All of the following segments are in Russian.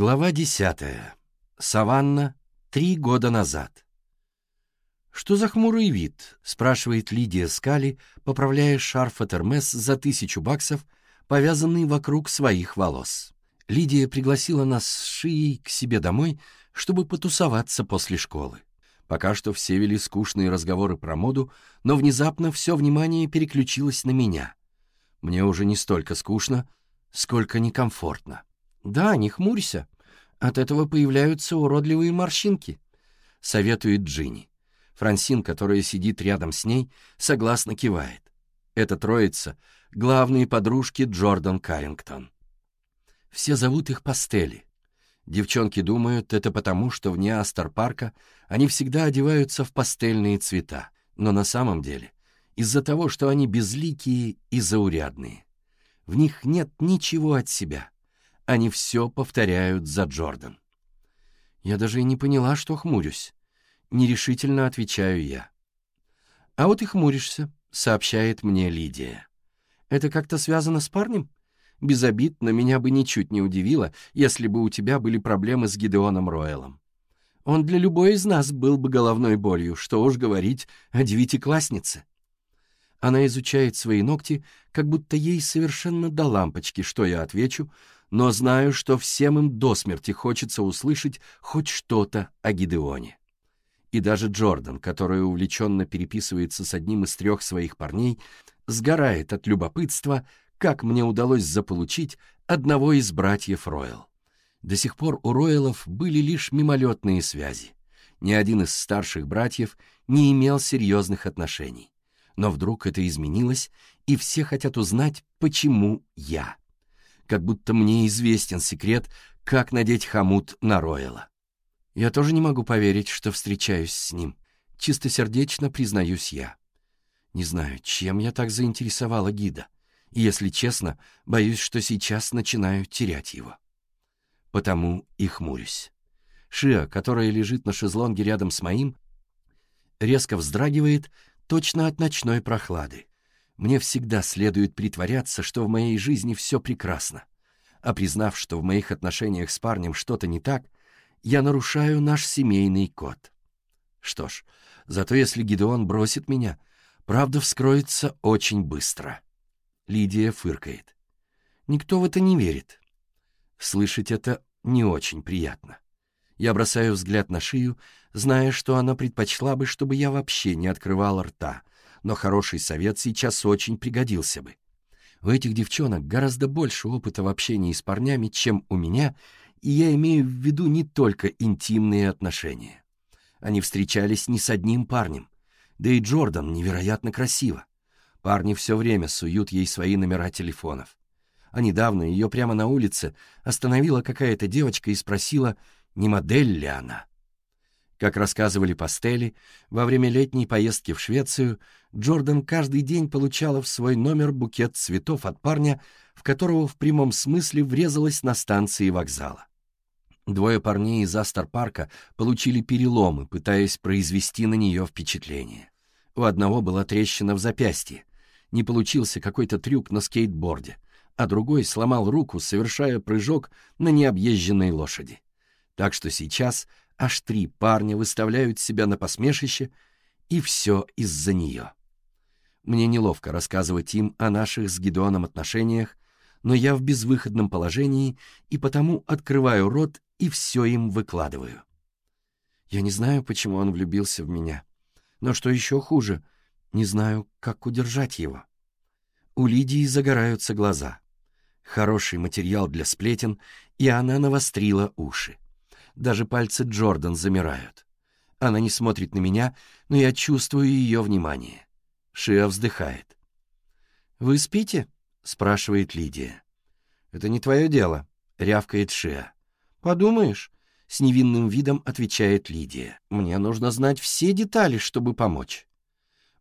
Глава 10. Саванна. Три года назад. «Что за хмурый вид?» — спрашивает Лидия Скали, поправляя шарф от Эрмес за тысячу баксов, повязанный вокруг своих волос. Лидия пригласила нас с Шией к себе домой, чтобы потусоваться после школы. Пока что все вели скучные разговоры про моду, но внезапно все внимание переключилось на меня. Мне уже не столько скучно, сколько некомфортно. «Да, не хмурься», от этого появляются уродливые морщинки», — советует Джинни. Франсин, которая сидит рядом с ней, согласно кивает. Это троица — главные подружки Джордан Каррингтон. Все зовут их пастели. Девчонки думают, это потому, что вне Астер-парка они всегда одеваются в пастельные цвета, но на самом деле из-за того, что они безликие и заурядные. В них нет ничего от себя они все повторяют за Джордан. Я даже и не поняла, что хмурюсь. Нерешительно отвечаю я. «А вот и хмуришься», — сообщает мне Лидия. «Это как-то связано с парнем? Безобидно меня бы ничуть не удивило, если бы у тебя были проблемы с Гидеоном Роэлом. Он для любой из нас был бы головной болью, что уж говорить о девятикласснице». Она изучает свои ногти, как будто ей совершенно до лампочки, что я отвечу, но знаю, что всем им до смерти хочется услышать хоть что-то о Гидеоне. И даже Джордан, который увлеченно переписывается с одним из трех своих парней, сгорает от любопытства, как мне удалось заполучить одного из братьев Ройл. До сих пор у Ройлов были лишь мимолетные связи. Ни один из старших братьев не имел серьезных отношений. Но вдруг это изменилось, и все хотят узнать, почему я как будто мне известен секрет, как надеть хомут на Ройла. Я тоже не могу поверить, что встречаюсь с ним. Чистосердечно признаюсь я. Не знаю, чем я так заинтересовала гида. И, если честно, боюсь, что сейчас начинаю терять его. Потому и хмурюсь. Шиа, которая лежит на шезлонге рядом с моим, резко вздрагивает точно от ночной прохлады. Мне всегда следует притворяться, что в моей жизни все прекрасно. А признав, что в моих отношениях с парнем что-то не так, я нарушаю наш семейный код. Что ж, зато если Гидеон бросит меня, правда вскроется очень быстро. Лидия фыркает. Никто в это не верит. Слышать это не очень приятно. Я бросаю взгляд на шию, зная, что она предпочла бы, чтобы я вообще не открывал рта, но хороший совет сейчас очень пригодился бы. У этих девчонок гораздо больше опыта в общении с парнями, чем у меня, и я имею в виду не только интимные отношения. Они встречались не с одним парнем. Да и Джордан невероятно красиво. Парни все время суют ей свои номера телефонов. А недавно ее прямо на улице остановила какая-то девочка и спросила, не модель ли она. Как рассказывали пастели, во время летней поездки в Швецию Джордан каждый день получала в свой номер букет цветов от парня, в которого в прямом смысле врезалась на станции вокзала. Двое парней из Астер-парка получили переломы, пытаясь произвести на нее впечатление. У одного была трещина в запястье. Не получился какой-то трюк на скейтборде, а другой сломал руку, совершая прыжок на необъезженной лошади. Так что сейчас аж три парня выставляют себя на посмешище, и все из-за нее. Мне неловко рассказывать им о наших с Гедеоном отношениях, но я в безвыходном положении и потому открываю рот и все им выкладываю. Я не знаю, почему он влюбился в меня. Но что еще хуже, не знаю, как удержать его. У Лидии загораются глаза. Хороший материал для сплетен, и она навострила уши. Даже пальцы Джордан замирают. Она не смотрит на меня, но я чувствую ее внимание. Шиа вздыхает. «Вы спите?» — спрашивает Лидия. «Это не твое дело», — рявкает Шиа. «Подумаешь?» — с невинным видом отвечает Лидия. «Мне нужно знать все детали, чтобы помочь».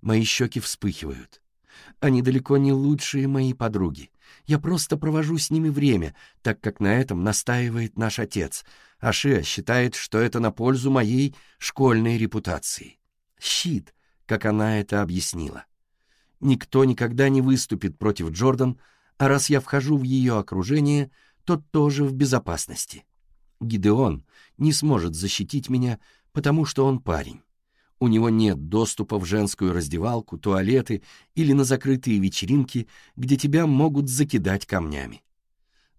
Мои щеки вспыхивают. Они далеко не лучшие мои подруги. Я просто провожу с ними время, так как на этом настаивает наш отец, а Шиа считает, что это на пользу моей школьной репутации. Щит, как она это объяснила. Никто никогда не выступит против Джордан, а раз я вхожу в ее окружение, то тоже в безопасности. Гидеон не сможет защитить меня, потому что он парень. У него нет доступа в женскую раздевалку, туалеты или на закрытые вечеринки, где тебя могут закидать камнями.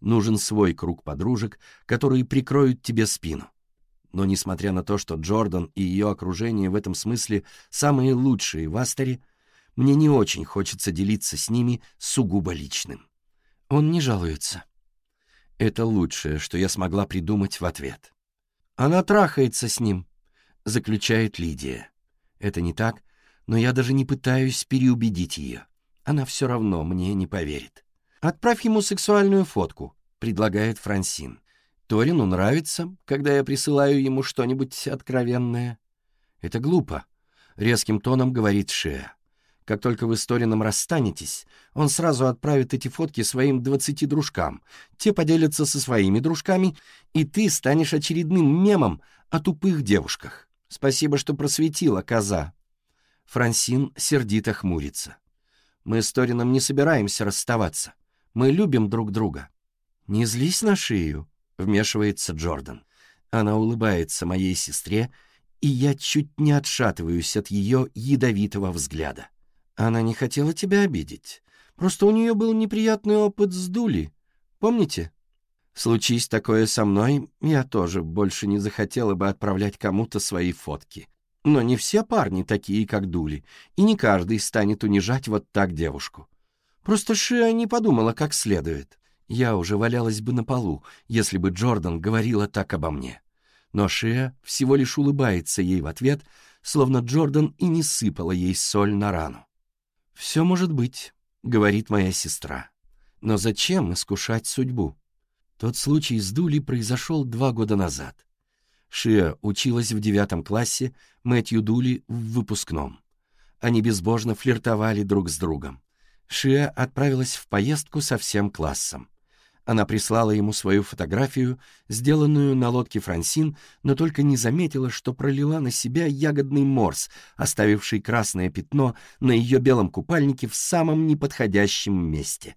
Нужен свой круг подружек, которые прикроют тебе спину. Но несмотря на то, что Джордан и ее окружение в этом смысле самые лучшие в Астере, мне не очень хочется делиться с ними сугубо личным. Он не жалуется. Это лучшее, что я смогла придумать в ответ. Она трахается с ним, заключает Лидия. Это не так, но я даже не пытаюсь переубедить ее. Она все равно мне не поверит. «Отправь ему сексуальную фотку», — предлагает Франсин. Торину нравится, когда я присылаю ему что-нибудь откровенное. Это глупо, — резким тоном говорит Шея. Как только вы с Торином расстанетесь, он сразу отправит эти фотки своим двадцати дружкам. Те поделятся со своими дружками, и ты станешь очередным мемом о тупых девушках. Спасибо, что просветила, коза. Франсин сердито хмурится. Мы с Торином не собираемся расставаться. Мы любим друг друга. Не злись на шею, Вмешивается Джордан. Она улыбается моей сестре, и я чуть не отшатываюсь от ее ядовитого взгляда. Она не хотела тебя обидеть. Просто у нее был неприятный опыт с Дули. Помните? Случись такое со мной, я тоже больше не захотела бы отправлять кому-то свои фотки. Но не все парни такие, как Дули, и не каждый станет унижать вот так девушку. Просто Шиа не подумала как следует. Я уже валялась бы на полу, если бы Джордан говорила так обо мне. Но Шия всего лишь улыбается ей в ответ, словно Джордан и не сыпала ей соль на рану. «Все может быть», — говорит моя сестра. «Но зачем искушать судьбу?» Тот случай с Дули произошел два года назад. Шия училась в девятом классе, Мэтью Дули — в выпускном. Они безбожно флиртовали друг с другом. Шия отправилась в поездку со всем классом. Она прислала ему свою фотографию, сделанную на лодке Франсин, но только не заметила, что пролила на себя ягодный морс, оставивший красное пятно на ее белом купальнике в самом неподходящем месте.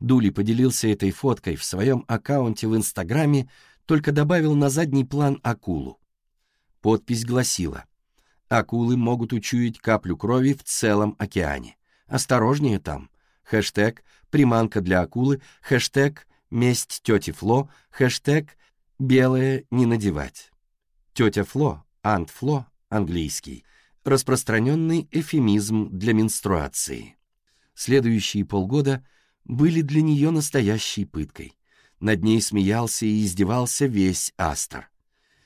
Дули поделился этой фоткой в своем аккаунте в Инстаграме, только добавил на задний план акулу. Подпись гласила «Акулы могут учуять каплю крови в целом океане. Осторожнее там» хэштег «Приманка для акулы», хэштег «Месть тети Фло», хэштег «Белое не надевать». Тетя Фло, Ант Фло, английский, распространенный эфемизм для менструации. Следующие полгода были для нее настоящей пыткой. Над ней смеялся и издевался весь Астер.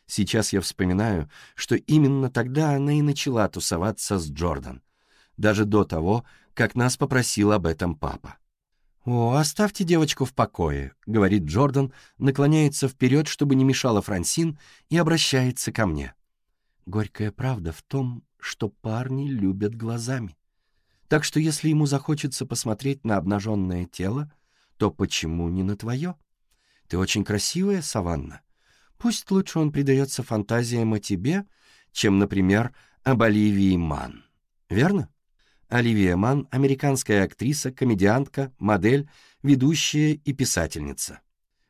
Сейчас я вспоминаю, что именно тогда она и начала тусоваться с Джордан. Даже до того, как нас попросил об этом папа. «О, оставьте девочку в покое», — говорит Джордан, наклоняется вперед, чтобы не мешала Франсин, и обращается ко мне. Горькая правда в том, что парни любят глазами. Так что если ему захочется посмотреть на обнаженное тело, то почему не на твое? Ты очень красивая, Саванна. Пусть лучше он предается фантазиям о тебе, чем, например, об Оливии Ман. Верно? Оливия Ман – американская актриса, комедиантка, модель, ведущая и писательница.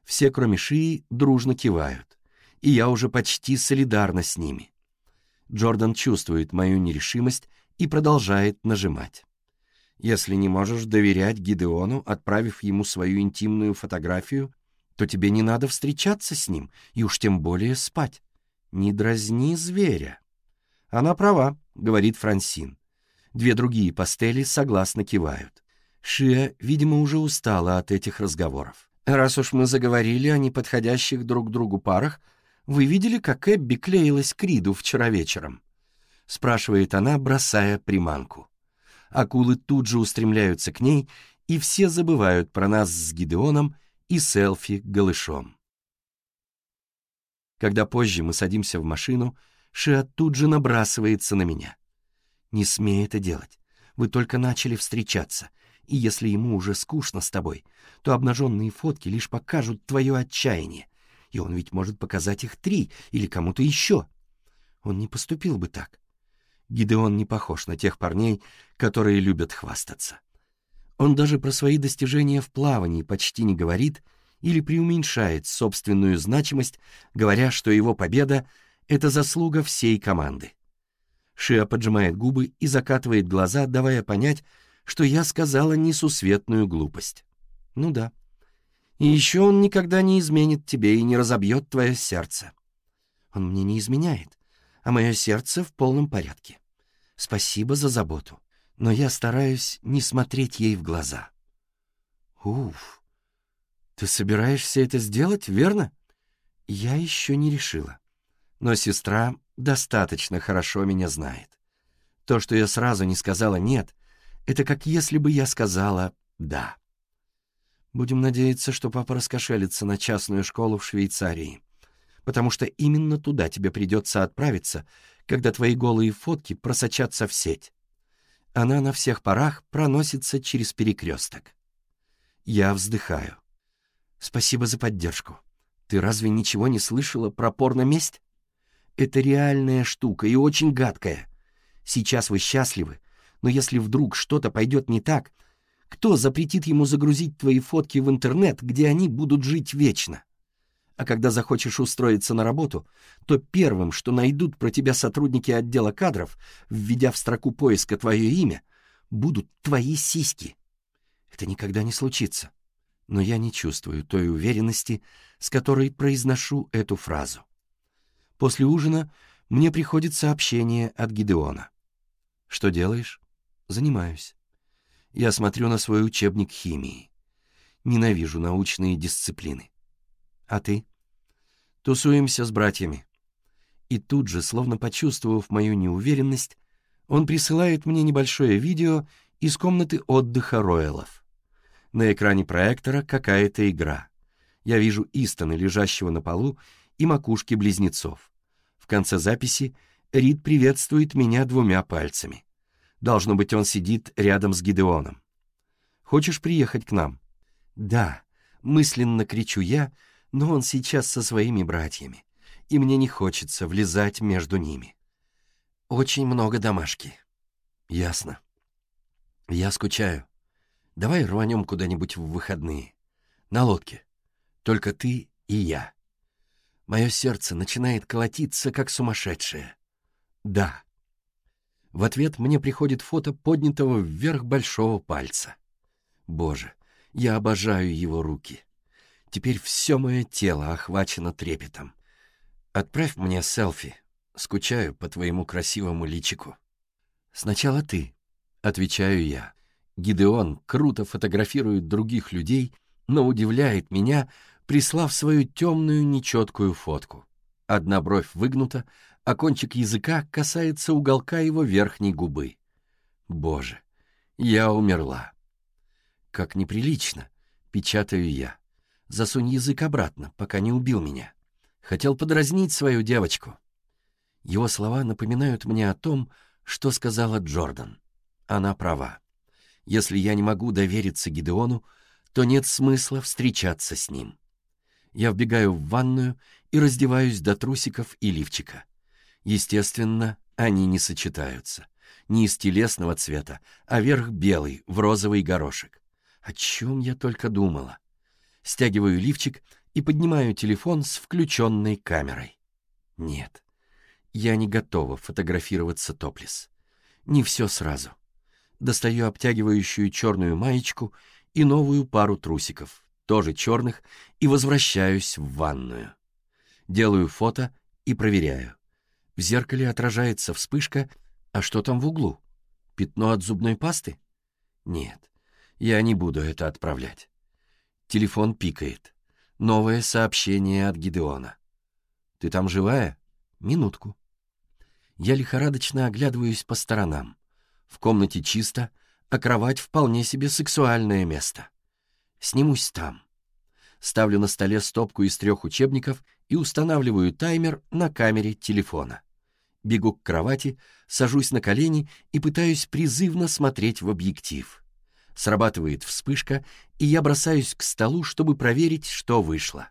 Все, кроме Шии, дружно кивают, и я уже почти солидарна с ними. Джордан чувствует мою нерешимость и продолжает нажимать. Если не можешь доверять Гидеону, отправив ему свою интимную фотографию, то тебе не надо встречаться с ним и уж тем более спать. Не дразни зверя. Она права, говорит Франсин. Две другие пастели согласно кивают. Шия, видимо, уже устала от этих разговоров. «Раз уж мы заговорили о неподходящих друг другу парах, вы видели, как Эбби клеилась к Риду вчера вечером?» спрашивает она, бросая приманку. Акулы тут же устремляются к ней, и все забывают про нас с Гидеоном и селфи голышом. Когда позже мы садимся в машину, Шиа тут же набрасывается на меня. «Не смей это делать. Вы только начали встречаться, и если ему уже скучно с тобой, то обнаженные фотки лишь покажут твое отчаяние, и он ведь может показать их три или кому-то еще. Он не поступил бы так. Гидеон не похож на тех парней, которые любят хвастаться. Он даже про свои достижения в плавании почти не говорит или преуменьшает собственную значимость, говоря, что его победа — это заслуга всей команды. Шиа поджимает губы и закатывает глаза, давая понять, что я сказала несусветную глупость. Ну да. И еще он никогда не изменит тебе и не разобьет твое сердце. Он мне не изменяет, а мое сердце в полном порядке. Спасибо за заботу, но я стараюсь не смотреть ей в глаза. Уф, ты собираешься это сделать, верно? Я еще не решила но сестра достаточно хорошо меня знает. То, что я сразу не сказала «нет», это как если бы я сказала «да». Будем надеяться, что папа раскошелится на частную школу в Швейцарии, потому что именно туда тебе придется отправиться, когда твои голые фотки просочатся в сеть. Она на всех парах проносится через перекресток. Я вздыхаю. Спасибо за поддержку. Ты разве ничего не слышала про порно-месть? Это реальная штука и очень гадкая. Сейчас вы счастливы, но если вдруг что-то пойдет не так, кто запретит ему загрузить твои фотки в интернет, где они будут жить вечно? А когда захочешь устроиться на работу, то первым, что найдут про тебя сотрудники отдела кадров, введя в строку поиска твое имя, будут твои сиськи. Это никогда не случится. Но я не чувствую той уверенности, с которой произношу эту фразу. После ужина мне приходит сообщение от Гидеона. «Что делаешь?» «Занимаюсь». Я смотрю на свой учебник химии. Ненавижу научные дисциплины. А ты? Тусуемся с братьями. И тут же, словно почувствовав мою неуверенность, он присылает мне небольшое видео из комнаты отдыха Роэлов. На экране проектора какая-то игра. Я вижу Истона, лежащего на полу, и макушки близнецов. В конце записи Рид приветствует меня двумя пальцами. Должно быть, он сидит рядом с Гидеоном. «Хочешь приехать к нам?» «Да», — мысленно кричу я, но он сейчас со своими братьями, и мне не хочется влезать между ними. «Очень много домашки». «Ясно. Я скучаю. Давай рванем куда-нибудь в выходные. На лодке. Только ты и я». Мое сердце начинает колотиться, как сумасшедшее. Да. В ответ мне приходит фото поднятого вверх большого пальца. Боже, я обожаю его руки. Теперь все мое тело охвачено трепетом. Отправь мне селфи. Скучаю по твоему красивому личику. Сначала ты, отвечаю я. Гидеон круто фотографирует других людей, но удивляет меня, прислав свою темную нечеткую фотку. Одна бровь выгнута, а кончик языка касается уголка его верхней губы. Боже, я умерла. Как неприлично, печатаю я. Засунь язык обратно, пока не убил меня. Хотел подразнить свою девочку. Его слова напоминают мне о том, что сказала Джордан. Она права. Если я не могу довериться Гидеону, то нет смысла встречаться с ним. Я вбегаю в ванную и раздеваюсь до трусиков и лифчика. Естественно, они не сочетаются. Не из телесного цвета, а верх белый, в розовый горошек. О чем я только думала. Стягиваю лифчик и поднимаю телефон с включенной камерой. Нет, я не готова фотографироваться топлес. Не все сразу. Достаю обтягивающую черную маечку и новую пару трусиков — тоже черных, и возвращаюсь в ванную. Делаю фото и проверяю. В зеркале отражается вспышка, а что там в углу? Пятно от зубной пасты? Нет, я не буду это отправлять. Телефон пикает. Новое сообщение от Гидеона. «Ты там живая? Минутку». Я лихорадочно оглядываюсь по сторонам. В комнате чисто, а кровать вполне себе сексуальное место. Снимусь там. Ставлю на столе стопку из трех учебников и устанавливаю таймер на камере телефона. Бегу к кровати, сажусь на колени и пытаюсь призывно смотреть в объектив. Срабатывает вспышка, и я бросаюсь к столу, чтобы проверить, что вышло.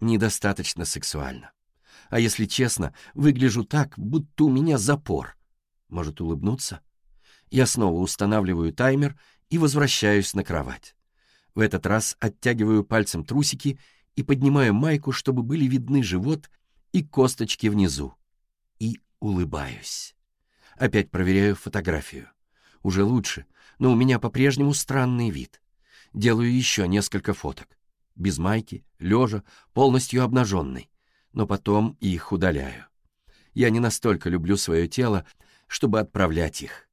Недостаточно сексуально. А если честно, выгляжу так, будто у меня запор. Может улыбнуться? Я снова устанавливаю таймер и возвращаюсь на кровать. В этот раз оттягиваю пальцем трусики и поднимаю майку, чтобы были видны живот и косточки внизу. И улыбаюсь. Опять проверяю фотографию. Уже лучше, но у меня по-прежнему странный вид. Делаю еще несколько фоток. Без майки, лежа, полностью обнаженный. Но потом их удаляю. Я не настолько люблю свое тело, чтобы отправлять их.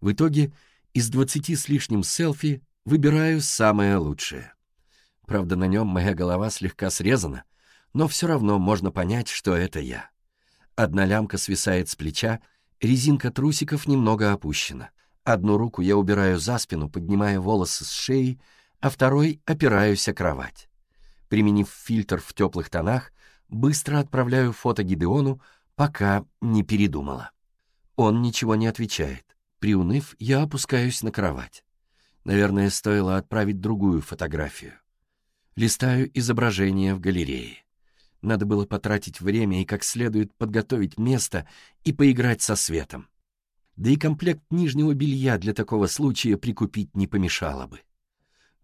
В итоге из двадцати с лишним селфи Выбираю самое лучшее. Правда, на нем моя голова слегка срезана, но все равно можно понять, что это я. Одна лямка свисает с плеча, резинка трусиков немного опущена. Одну руку я убираю за спину, поднимая волосы с шеи, а второй опираюсь о кровать. Применив фильтр в теплых тонах, быстро отправляю фото Гидеону, пока не передумала. Он ничего не отвечает. Приуныв, я опускаюсь на кровать. Наверное, стоило отправить другую фотографию. Листаю изображения в галерее. Надо было потратить время и как следует подготовить место и поиграть со светом. Да и комплект нижнего белья для такого случая прикупить не помешало бы.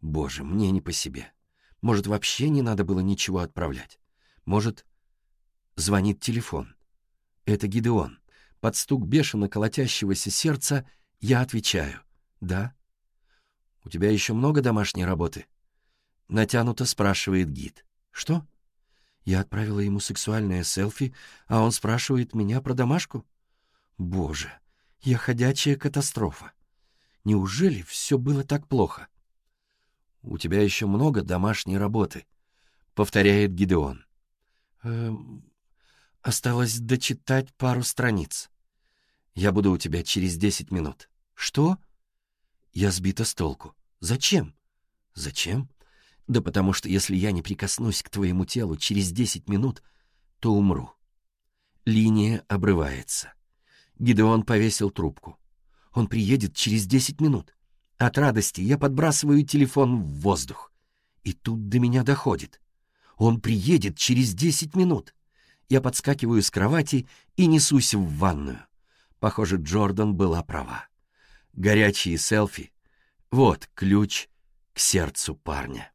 Боже, мне не по себе. Может, вообще не надо было ничего отправлять? Может, звонит телефон? Это Гидеон. Под стук бешено колотящегося сердца я отвечаю. Да, «У тебя еще много домашней работы?» Натянуто спрашивает гид. «Что?» Я отправила ему сексуальное селфи, а он спрашивает меня про домашку? Боже, я ходячая катастрофа. Неужели все было так плохо? У тебя еще много домашней работы, — повторяет Гидеон. Эм, осталось дочитать пару страниц. Я буду у тебя через десять минут. Что? — я сбита с толку. Зачем? Зачем? Да потому что если я не прикоснусь к твоему телу через 10 минут, то умру. Линия обрывается. Гидеон повесил трубку. Он приедет через 10 минут. От радости я подбрасываю телефон в воздух. И тут до меня доходит. Он приедет через 10 минут. Я подскакиваю с кровати и несусь в ванную. Похоже, Джордан была права горячие селфи. Вот ключ к сердцу парня.